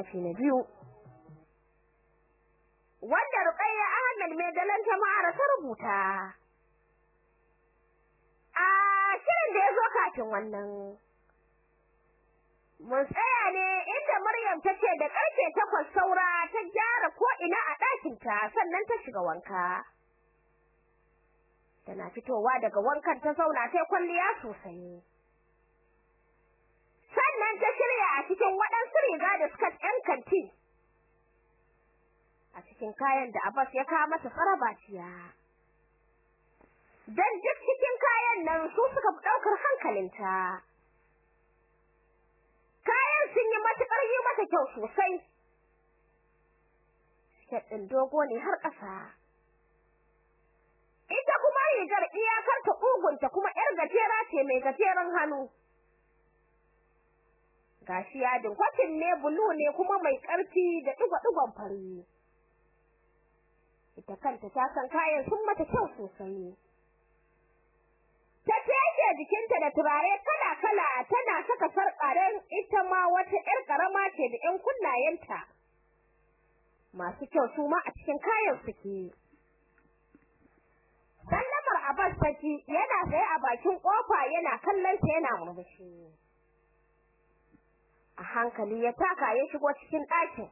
littafi na biyu. Wanda Ruqayya Ahmad mai dalan jama'ar ta rubuta. A shirin da ya zo kafin wannan. Mun tsaya ne inda Maryam ta ce da ƙarfe takwas saura ta gyara ko ina a ɗakinta sannan ta shiga wanka. Tana fitowa daga wankan ta zauna sai kwalliya sosai sannan ta shirya a cikin waɗansu riga da skirt ɗin kanti. A cikin kayan da Abbas ya kawo mata tsarabaciya. Dan duk cikin kayan nan su suka fi ɗaukar hankalinta. Kayan sun yi matuƙar yi mata kyau sosai. Skirt ɗin dogo ne har ƙasa. Ita kuma rigar iyakar ta ƙugunta kuma ƴar gajera ce mai gajeren hannu. Gashi yadin kwatin ne bulu ne kuma mai ƙarfi da ɗigo-ɗigon fari. Ita kanta ta san kayan sun mata kyau sosai. Ta teke jikinta da turare kala-kala tana saka sarƙaren ita ma wata ƴar ƙarama ce da ƴan kunnayenta. Masu kyau su ma a cikin kayan suke. Sallamar Abbas taki yana tsaye a bakin ƙofa yana kallon yana murmushi. A hankali ya taka ya shigo cikin ɗakin.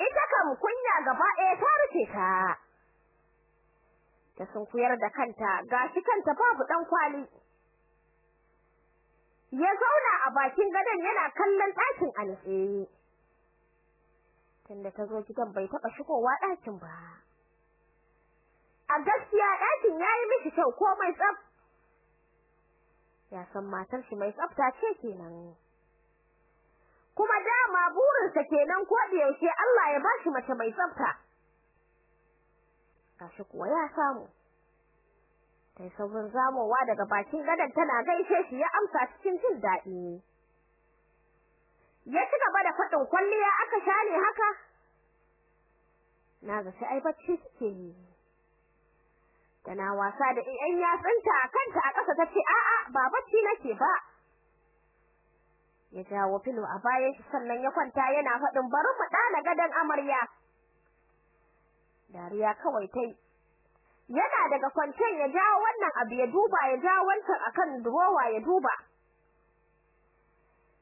Ita kam kunya gaba ɗaya ta rufe ta. Ta sunkuyar da kanta gashi kanta babu ɗan kwali. Ya zauna a bakin gadon yana kallon ɗakin a tunda ta zo gidan bai taɓa shigowa ɗakin ba. A gaskiya ɗakin yayi miki kyau komai tsaf. Ya san matar shi mai tsafta ce kenan. Kuma dama burinsa kenan ko da yaushe Allah ya bashi mace mai tsafta. Gashi kuwa ya samu. Sai saurin zamowa daga bakin gadon tana gaishe shi ya amsa cikin jin daɗi. Ya ci gaba da faɗin kwalliya aka share haka. Na ga sai ai bacci suke yi. Tana wasa da ƴan yatsunta a kanta a ƙasa tace a'a ba bacci nake ba. Ya jawo filo a bayan shi sannan ya kwanta yana faɗin bari mu ɗana gadon amarya. Dariya kawai tai yana daga kwancen ya jawo wannan abu ya duba ya jawo wancan akan durowa ya duba.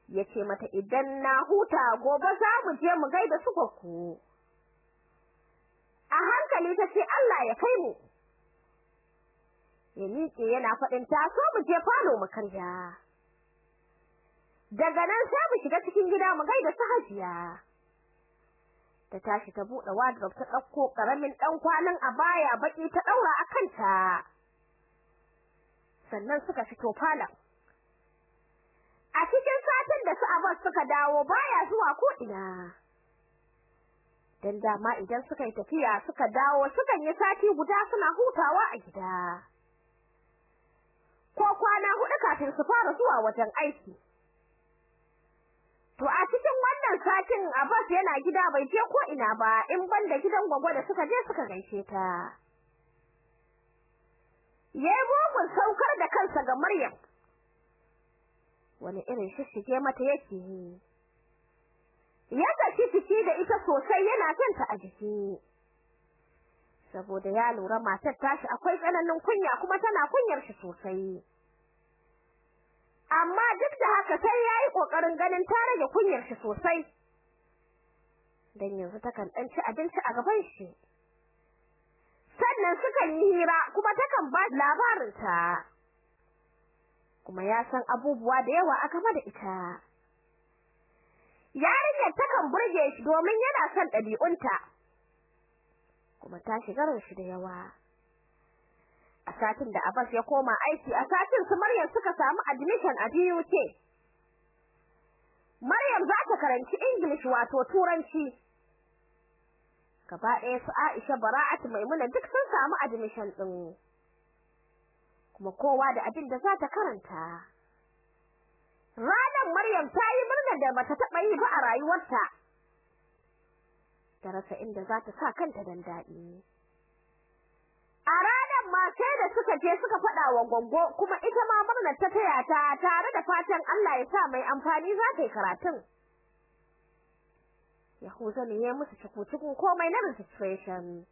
Yace mata idan na huta gobe za mu je mu gaida su a hankali tace Allah ya kai mu. Ya miƙe yana faɗin taso mu je falo mu karya. Daga nan sai mu shiga cikin gida mu gaida su hajiya. Ta tashi ta buɗe wardrobe ta ɗauko ƙaramin ɗan kwalin abaya baƙi ta ɗaura a kanta. Sannan suka fito falon. A cikin satin da su Abbas suka dawo baya zuwa ko ina dan dama idan suka yi tafiya suka dawo sukan yi sati guda suna hutawa a gida. Ko kwana huɗu kafin su fara zuwa wajen aiki. To a cikin wannan satin Abbas yana gida bai je ko ina ba in banda gidan gwagwa da suka je suka gaishe ta. Yayi bugun saukar da kansa ga Maryam. Wani irin shishige mata yake yi. Ya tashi fici da ita sosai yana kanta a jiki. Saboda ya lura matar tashi akwai tsananin kunya kuma tana kunyar shi sosai. Amma duk da haka sai yayi ƙoƙarin ganin ta rage kunyar shi sosai. Dan yanzu takan dan ci abinci a gaban shi. Sannan sukan yi hira kuma takan ba labarin ta kuma ya san abubuwa da yawa a game da ita. Yarinyar takan burge shi domin yana son ɗabi'unta. Kuma ta shiga shi da yawa. A satin da Abbas ya koma aiki a satin su Maryam suka samu admission a BUK Maryam za ta karanci English wato turanci. Gaba ɗaya su Aisha Bara'atu Maimuna duk sun samu admission din kuma kowa da abin da za ta karanta. Ranar Maryam ta yi murna da bata taɓa yi ba a rayuwarta. Ta rasa inda za ta sa kanta dan daɗi a ranar ma da suka je suka faɗa wa Goggo kuma ita ma murnar ta taya ta tare da fatan Allah ya sa mai amfani za ta yi karatun. Yahuza ne ya musu cikin komai na registration.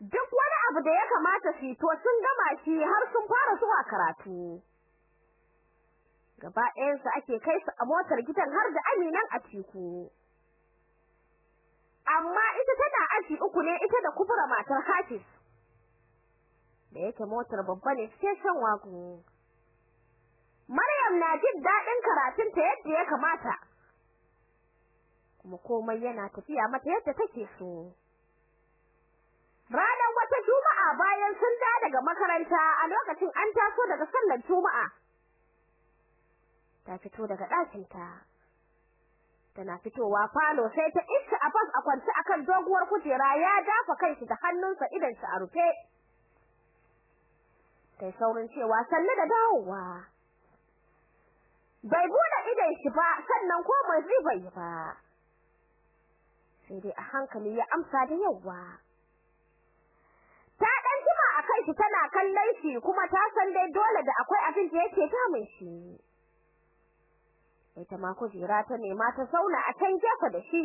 Duk wani abu da ya kamata su to sun gama shi har sun fara zuwa karatu. Gaba ɗayansu ake kai su a motar gidan har da Aminan a tiku. Amma ita tana aji uku ne ita da kubura matar Hafiz. Da yake motar babba ne sai shan wago. Maryam na jin daɗin karatunta yadda ya kamata. Kuma komai yana tafiya mata yadda take so. Ranar wata Juma'a bayan sun da daga makaranta a lokacin an taso daga sallar Juma'a. Ta fito daga ɗakinta. Tana fitowa falo sai ta iska Abbas a kwance akan doguwar kujera ya dafa kanshi da hannunsa idan shi a rufe. Tai saurin cewa sannu da dawowa. Bai buɗe idan shi ba sannan ko mai bai ba. Sai dai a hankali ya amsa da yawa. ta dan jima akan shi tana kallon shi kuma ta san dai dole da akwai abin da yake damun shi ita ma kujera ta nema ta zauna a can gefe da shi.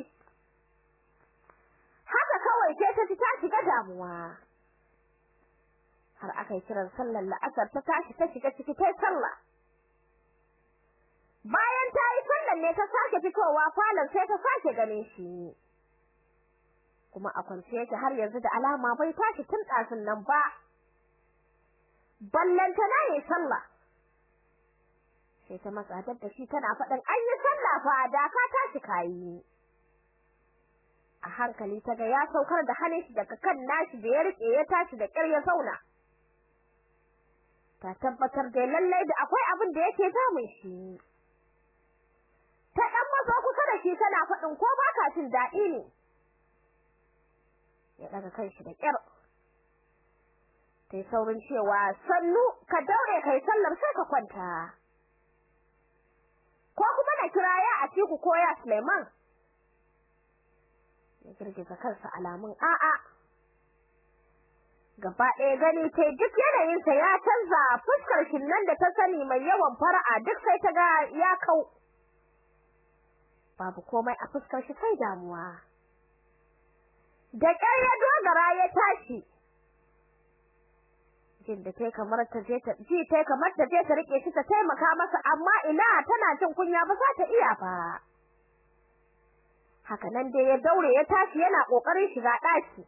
Haka kawai sai ta ta shiga damuwa. Har aka yi kiran sallar la'asar ta tashi ta shiga ciki ta sallah. Bayan ta yi sallar ne ta sake fitowa falon sai ta sake ganin shi. Kuma a kwance yake har yanzu da alama bai tashi tun ɗasin nan ba. Ballanta na yi sallah. Sai ta matsa da shi tana faɗin an yi sallah fa da ka tashi kayi a hankali ta ga ya saukar da hannun shi daga kan nashi da ya riƙe ya tashi da ƙyar ya zauna. Ta tabbatar da lallai da akwai abin da yake damun shi. Ta ɗan mazo kusa da shi tana faɗin ko ba ka jin daɗi ne? Ya daga kanshi da kyar sai saurin cewa sannu ka daure kai sallar sai ka kwanta. Ko kuma na kira ya a ciku ko ya Suleiman? Ya girgiza kansa alamun a'a. Gaba ɗaya gani sai duk yanayinsa ya canza fuskar shi nan da ta sani mai yawan fara'a duk sai ta ga ya kau. Babu komai a fuskar shi sai damuwa. Da ƙyar ya dogara ya tashi jin da tai kamar ta je ta ji tai kamar ta je ta riƙe shi ta taimaka masa amma ina tana jin kunya ba za ta iya ba. Haka nan dai ya daure ya tashi yana ƙoƙarin shiga daki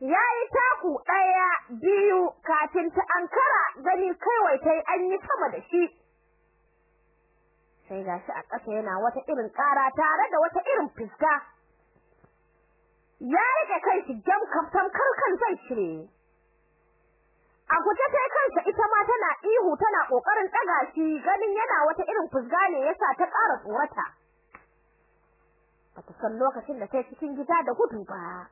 yayi taku ɗaya biyu kafin ta ankara gani kaiwai tai an yi sama da shi. Sai gashi a ƙasa yana wata irin ƙara tare da wata irin fiska ya riƙe kanshi jam kaftan karkan zai shire a guje sai kansa ita ma tana ihu tana ƙoƙarin daga shi ganin yana wata irin fusga ne yasa ta ƙara tsorata. Bata san lokacin da sai cikin gida da gudu ba.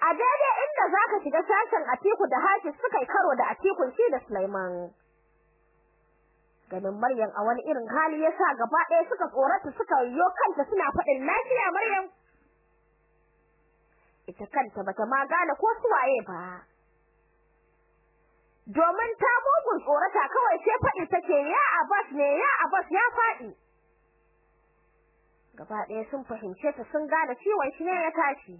A daidai inda zaka shiga sashen Atiku da Hafiz suka yi karo da Atikun shi da Sulaiman ganin Maryam a wani irin hali yasa gaba ɗaya suka tsorata suka yiwo kanta suna faɗin lafiya Maryam. Ita kanta bata ma gane ko suwaye ba. Domin ta mugun tsorata kawai sai faɗi take ya Abbas ne ya Abbas ya faɗi. Gaba ɗaya sun fahimce ta sun gane ciwon shi ne ya tashi.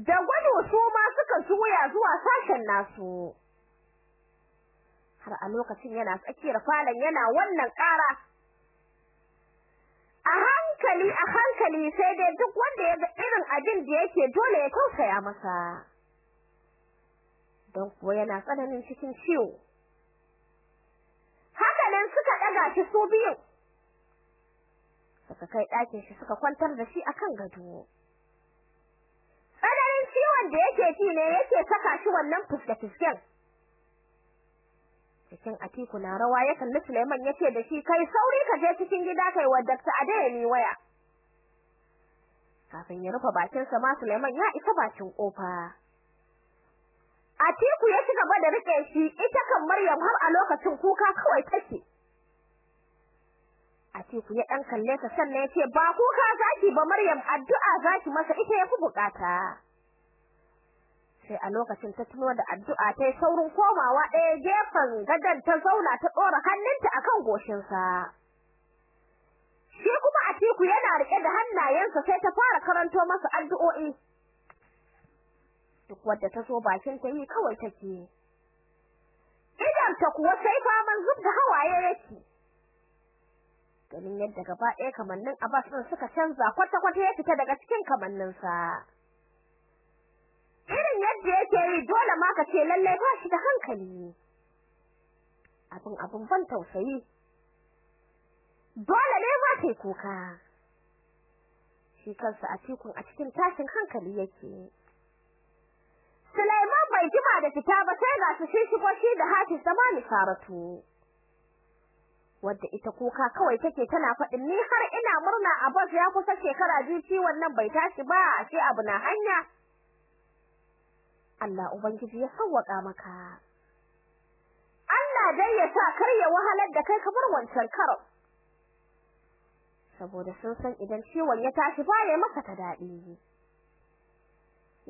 Da gudu su ma suka juya zuwa sashen nasu. Har a lokacin yana tsakiyar falon yana wannan ƙara. A hankali a hankali sai dai duk wanda ya ga irin abin da yake dole ya tausaya masa. Don kuwa yana tsananin cikin ciwo. Haka nan suka ɗaga shi su biyu suka kai ɗakin shi suka kwantar da shi akan gado. Tsananin ciwon da yake ji ne yake saka shi wannan fuske-fusken cikin atiku na rawa ya kalli Suleiman ya ce da shi kai sauri ka je cikin gida kai wa Dr. Adeyemi waya. Kafin ya rufe bakin sa ma Suleiman ya isa bakin ƙofa Atiku ya ci gaba da riƙe shi ita kan Maryam har a lokacin kuka kawai take. Atiku ya dan kalle ta sannan ya ce ba kuka zaki ba Maryam addu'a zaki masa ita yafi buƙata sai a lokacin ta tuno da addu'a ta yi saurin komawa ɗaya gefen gadon ta zauna ta ɗora hannunta akan goshinsa. Shi kuma Atiku yana riƙe da hannayensa sai ta fara karanto masa addu'o'i. Duk wadda ta so bakin ta yi kawai take idan ta kuwa sai faman zub da hawaye yake. Ganin yadda gaba ɗaya kamannin Abbas ɗin suka canza kwata-kwata ya fita daga cikin kamanninsa. Irin yadda yake yi dole ma ka ce lallai ba shi da hankali. Abin abin ban tausayi. Dole ne ma kai kuka. Shi kansa a cikin a cikin tashin hankali yake. Bai jima da fita ba sai ga su shi shigo shi da Hafiz zamani Saratu. Wadda ita kuka kawai take tana faɗin ni har ina murna Abbas ya kusa shekara biyu ciwon nan bai tashi ba ashe abu na hanya. Allah ubangiji ya sawwaka maka. Allah dai ya sa kar ya wahalar da kai kamar wancan karo. Saboda sun san idan ciwon ya tashi ba ya maka ta daɗi.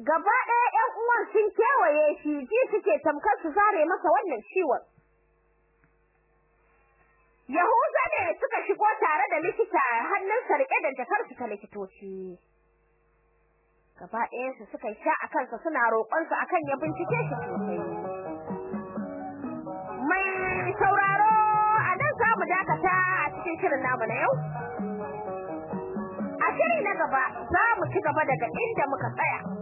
Gaba ɗaya ƴan uwan sun kewaye shi ji suke tamkar su zare masa wannan ciwon. Yahuza ne suka shigo tare da likita hannun sarƙe da jakar su ta likitoci. Gaba ɗaya su suka sha a kansa suna roƙon su akan ya bincike shi mai sauraro a nan za mu dakata a cikin shirin namu na yau. A shiri na gaba za mu ci gaba daga inda muka tsaya.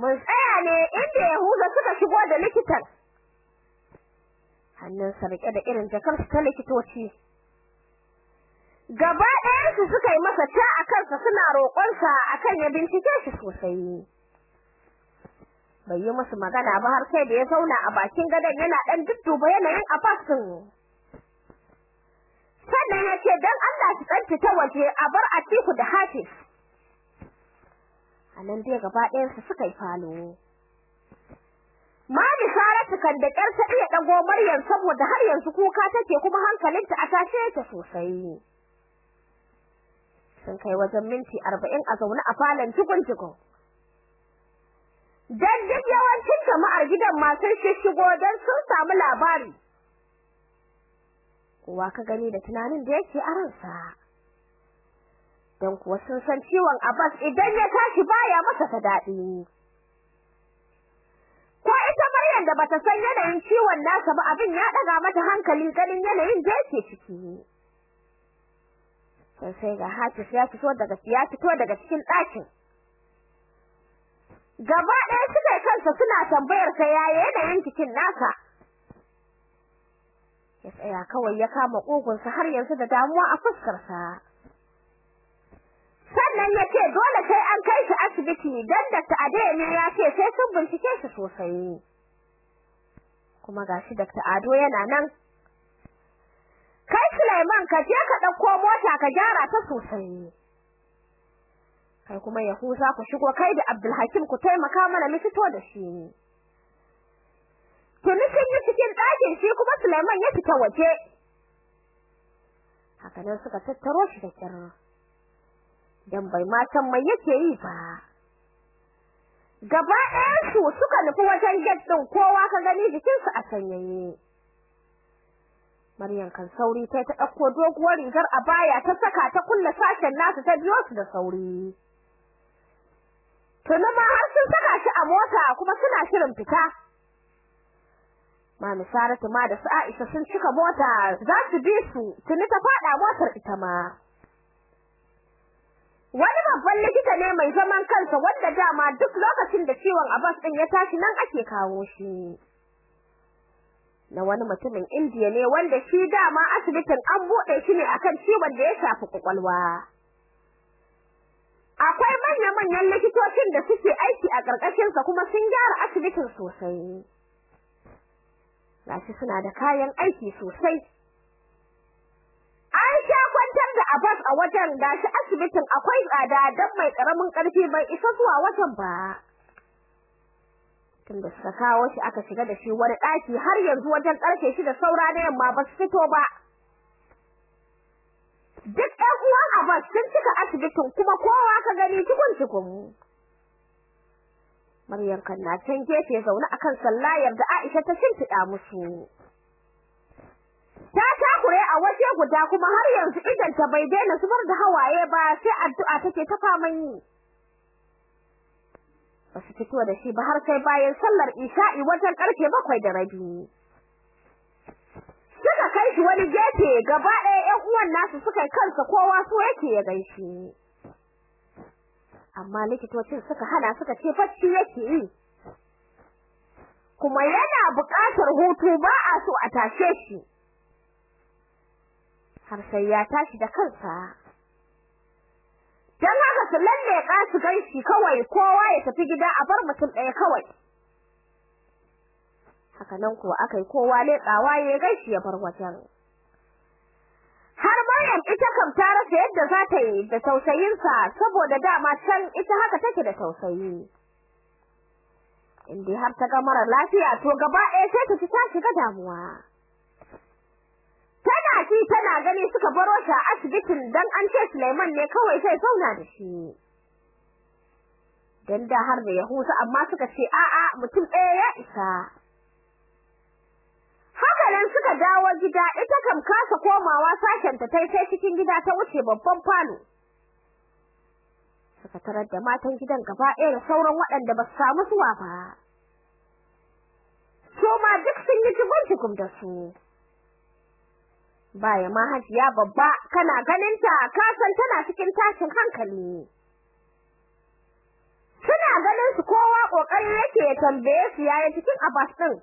Mun tsaya ne inda Yahuda suka shigo da likitan. Hannun sa riƙe da irin jakar ta likitoci. Gaba ɗayan su suka yi masa ta a kansa suna roƙonsa akan ya bincike shi sosai. Bai yi musu magana ba har sai da ya zauna a bakin gadon yana ɗan dudduba yanayin abasin sannan ya ce don Allah su tsanci ta waje a bar Atiku da Hafiz. A nan dai gaba ɗayansu suka yi falo Mami Saratu kan da ƙyar ta iya ɗago Maryam saboda har yanzu kuka take kuma hankalinta a tashe yake sosai. Sun kai wajen minti arba'in a zaune a falon jigun-jigun. Dan duk yawancin jama'ar gidan ma sun shishigo don sun samu labari. kowa ka gani da tunanin da yake a ransa dan kuwa sun san ciwon Abbas idan ya tashi baya masa ta daɗi. Ko ita Maryam da bata san yanayin ciwon nasa ba abin ya daga mata hankali ganin yanayin da yake ciki. Sai ga Hafiz ya fito daga ya fito daga cikin ɗakin. Gaba ɗaya suka kansa suna tambayar sa yaya yanayin cikin nasa. Ya tsaya kawai ya kama ƙugunsa har yanzu da damuwa a fuskarsa. Sannan ya ce dole sai an kai shi asibiti don Dr. Adeyemi ya ce sai sun bincike shi sosai kuma gashi Dr. Ado yana nan kai Sulaiman ka je ka ɗauko mota ka gyara ta sosai kai kuma Yahuza ku shigo kai da Abdulhakim ku taimaka mana mu fito da shi tuni sun yi cikin ɗakin shi kuma Sulaiman ya fita waje haka nan suka tattaro shi da kyar dan bai ma san mai yake yi ba. Gaba ɗayan su suka nufi wajen gate ɗin kowa ka gani jikinsu a sanyaye. Maryam kan sauri ta ta ɗauko doguwar rigar a baya ta saka ta kulle sashen nasu ta biyo su da sauri. Tuni ma har sun saka shi a mota kuma suna shirin fita. Mami Saratu ma da su Aisha sun cika mota za su bi su. Tuni ta faɗa motar ita ma. Wani babban likita ne mai zaman kansa wanda dama duk lokacin da ciwon Abbas din ya tashi nan ake kawo shi. Na wani mutumin Indiya ne wanda shi dama asibitin an buɗe shi ne akan ciwon da ya shafi ƙwaƙwalwa akwai manya-manyan likitocin da suke aiki a ƙarƙashin sa kuma sun gyara asibitin sosai. Gashi suna da kayan aiki sosai an sha kwantar da Abbas a wajen gashi asibitin akwai tsada dan mai ƙaramin ƙarfi bai isa zuwa wajen ba. Tunda suka kawo shi aka shiga da shi wani daki har yanzu wajen ƙarfe shi da saura na yamma ba su fito ba. Duk ɗan uwan Abbas sun cika asibitin kuma kowa ka gani cikun cikun Maryam kan na can gefe zaune akan sallayar da Aisha ta shimfiɗa musu. Ta takure a waje guda kuma har yanzu idan ta bai daina zubar da hawaye ba sai addu'a take ta faman yi. Basu fito da shi ba har sai bayan sallar isha'i wajen ƙarfe bakwai da rabi. Suka kai shi wani gefe gaba ɗaya ƴan uwan nasu suka kansa kowa so yake ya gaishe amma likitocin suka hana suka ce bacci yake yi. Kuma yana buƙatar hutu ba a so a tashe shi. Har sai ya tashi da kansa. Dan haka su lalle ka su gaishe kawai kowa ya tafi gida a bar mutum ɗaya kawai. Haka nan kuwa akai kowa leƙawa ya gaishe ya bar wajen. Har Maryam ita kam ta rasa yadda za ta yi da tausayinsa saboda dama can ita haka take da tausayi. Indai har ta ga mara lafiya to gaba ɗaya sai ta ci ta shiga damuwa. Ji tana gani suka baro shi a asibitin dan an ce Suleiman ne kawai sai zauna da shi. Dan da har da Yahusa amma suka ce a'a mutum ɗaya ya isa. Haka nan suka dawo gida ita kam kasa komawa sashen ta tai sai cikin gida ta wuce babban falo. Suka tarar da matan gidan gaba ɗaya da sauran waɗanda ba su samu zuwa ba. Su ma duk sun yi jigum da su. Baya ma hajiya babba kana ganin ta ka san tana cikin tashin hankali suna ganin su kowa ƙoƙari yake ya tambaye su yaya cikin abas din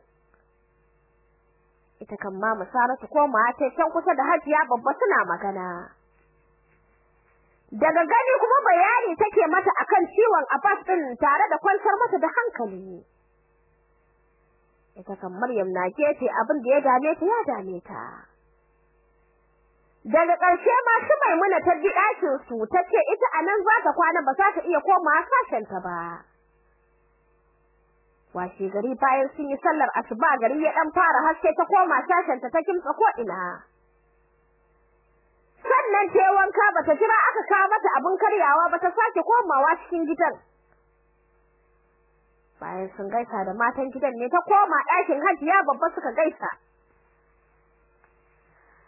ita kan ma Saratu koma ta can kusa da hajiya babba suna magana. Daga gani kuma bayani take mata akan ciwon Abbas din tare da kwantar mata da hankali ita kan Maryam na gefe abin da ya dame ta ya dame ta. Daga ƙarshe ma su Maimuna ta ji ɗakin su tace ita a nan za ta kwana ba za ta iya komawa sashen ta ba. Washe gari bayan sun yi sallar asuba gari ya dan fara haske ta koma sashen ta ta kimtsa ko ina sannan ta wanka bata jira aka kawo mata abin karyawa ba ta sake komawa cikin gidan. Bayan sun gaisa da matan gidan ne ta koma ɗakin Hajiya babba suka gaisa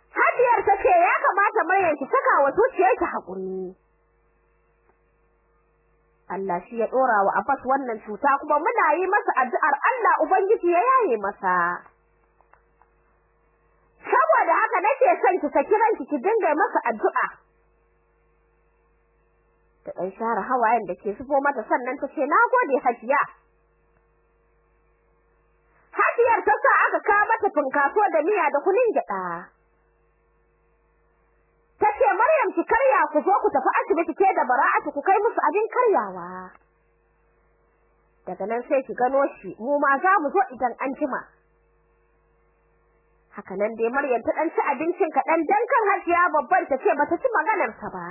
Hajiyar ta ce ya kamata Maryam ki saka wa zuciyarki haƙuri. Allah shi ya dora wa Abbas wannan cuta kuma muna yi masa addu'ar Allah ubangiji ya yaye masa. Saboda haka nake son ki saki ranki ki dinga masa addu'a. Ta dan share hawayen da ke zubo mata sannan ta ce nagode Hajiya. Hajiyar ta sa aka kawo mata funkaso da miya da kunin gyaɗa. Maryam ki karya ku zo ku tafi asibiti ke da Bara'atu ku kai musu abin karyawa. Daga nan sai ki gano shi mu ma za mu zo idan an jima. Haka nan dai Maryam ta dan ci abincin kaɗan dan kan Hajiya babban ta ce bata ci maganar sa ba.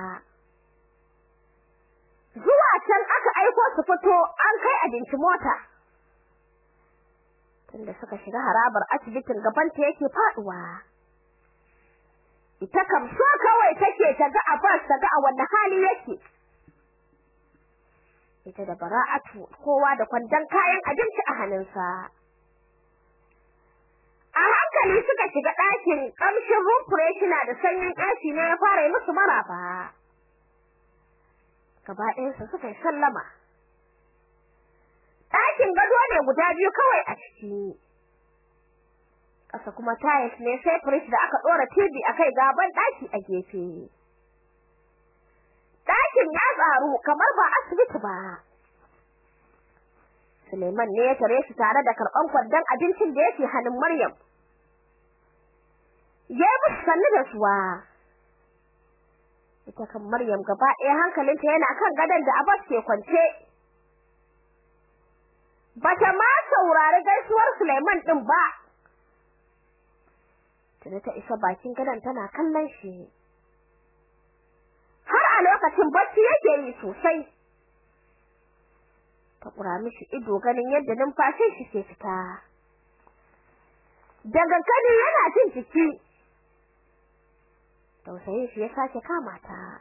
Zuwa can aka aiko su fito an kai abinci mota. Tunda suka shiga harabar asibitin gaban ta yake faɗuwa ita kam so kawai take ta ga Abbas ta ga a wanne hali yake. Ita da Bara'atu kowa da kwandon kayan abinci a hannunsa. A hankali suka shiga ɗakin ƙamshin room freshener da sanyin ɗaki ne ya fara yi musu maraba. Gaba ɗayansu suka yi sallama. Ɗakin gado ne guda biyu kawai a ciki. Ƙasa kuma tiles ne sai fridge da aka ɗora TV akai gaban ɗaki a gefe. Ɗakin ya tsaru kamar ba asibiti ba. Suleiman ne ya tare shi tare da karɓan kwandon abincin da yake hannun Maryam. Ya yi musu sannu da suwa ita kan Maryam gaba ɗaya hankalinta yana kan gadon da Abbas ke kwance. Bata ma saurari gaisuwar Suleiman ɗin ba. Tunda ta isa bakin gadon tana kallon shi. Har a lokacin bacci yake yi sosai. Ta kura mishi ido ganin yadda numfashin shi ke fita. Daga kani yana jin jiki. Tausayin shi ya sake kama ta.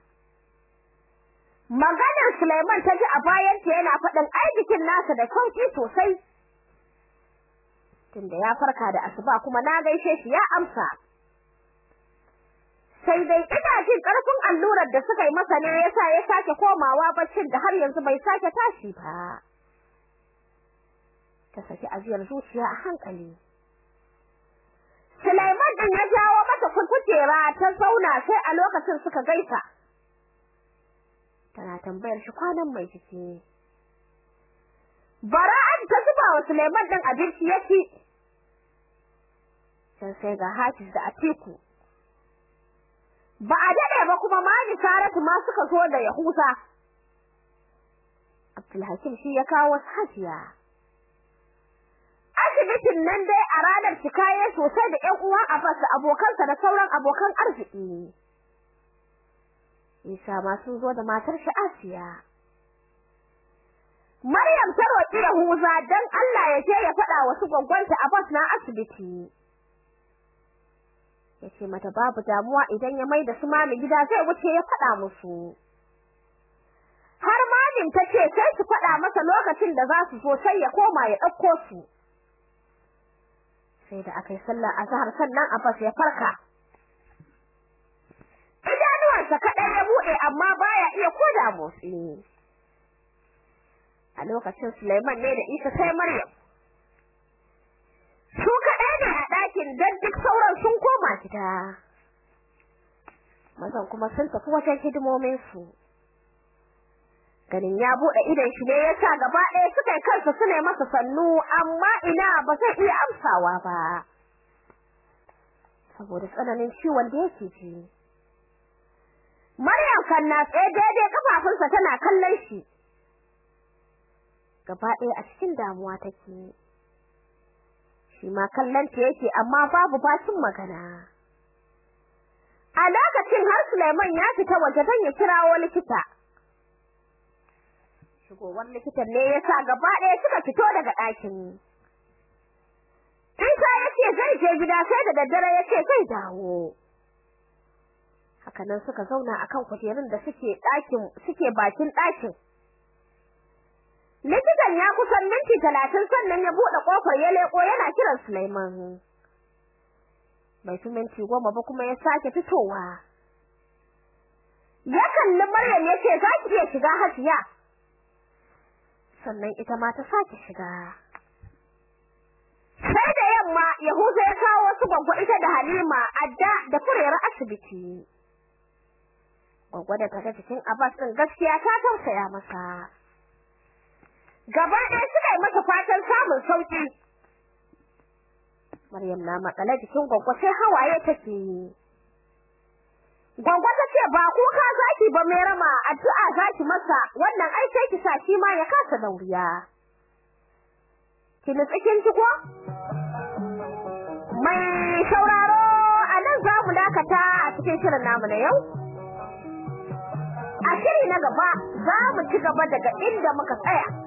Maganar Sulaiman ta ji a bayanta yana faɗin ai jikin nasa da sauƙi sosai. Tunda ya farka da asuba kuma na gaishe shi ya amsa. Sai dai ina jin ƙarfin allurar da suka yi masa ne yasa ya sake komawa baccin da har yanzu bai sake tashi ba. Ta saki ajiyar zuciya a hankali. Sulaiman din ya jawo mata kujera ta zauna sai a lokacin suka gaisa. Tana tambayar shi kwanan mai ciki Bara'an ta zuba wa Sulaiman din abinci ya ci. Can sai ga Hafiz da Atiku. Ba a daɗe ba kuma Mani Saratu ma suka zo da Yahuza. Abdulhakim shi ya kawo Hajiya. Asibitin nan dai a ranar cikaye sosai da ƴan uwan Abbas da abokansa da sauran abokan arziki. Isa ma sun zo da matar shi Asiya. Maryam ta roƙi Yahuza dan Allah ya je ya faɗa wasu gwaggwanta Abbas na asibiti. Ya ce mata babu damuwa idan ya maida su mami gida zai wuce ya faɗa musu. Har mamin tace sai su faɗa masa lokacin da za su zo sai ya koma ya ɗauko su. Sai da akai sallar azhar sannan Abbas ya farka. Idanuwansa kaɗai ya buɗe amma baya iya koda motsi. A lokacin Sulaiman ne da Isa sai Maryam. Su ɗakin don duk sauran sun koma gida. Mazan kuma sun tafi wajen hidimominsu. Ganin ya buɗe idon shi ne ya sa gaba ɗaya suka yi kansa su ne masa sannu amma ina ba zai iya amsawa ba. Saboda tsananin ciwon da yake ji. Maryam kan na tsaye daidai kafafunsa tana kallon shi. Gaba ɗaya a cikin damuwa take. Shi ma kallanta yake amma babu bacin magana. A lokacin har Sulaiman ya fita waje don ya kirawo likita. Shigowar likitan ne yasa gaba ɗaya suka fito daga ɗakin. Isa ya ce zai je gida sai da daddare ya ce zai dawo. Hakanan suka zauna akan kujerun da suke ɗakin suke bakin ɗakin. Likitan ya kusan minti talatin sannan ya buɗe ƙofar ya leƙo yana kiran Sulaiman bai fi minti goma ba kuma ya sake fitowa. Ya kalli Maryam ya ce za ki iya shiga Hajiya? Sannan ita ma ta sake shiga. Sai da yamma Yahuza ya kawo wasu gwaggo ita da Halima adda da furiyar asibiti. Gwaggo da ta ga cikin Abbas din gaskiya ta tausaya masa. Gaba ɗaya suka yi masa fatan samun sauƙi Maryam na makale jikin gwaggo sai hawaye take yi Gwaggo ta ce ba kuka zaki ba mai rama addu'a zaki masa wannan ai sai ki sa shi ma ya kasa dauriya. Ki nutsi kin ci ko? Mai sauraro a nan za mu dakata a cikin shirin namu na yau. A shiri na gaba za mu ci gaba daga inda muka tsaya.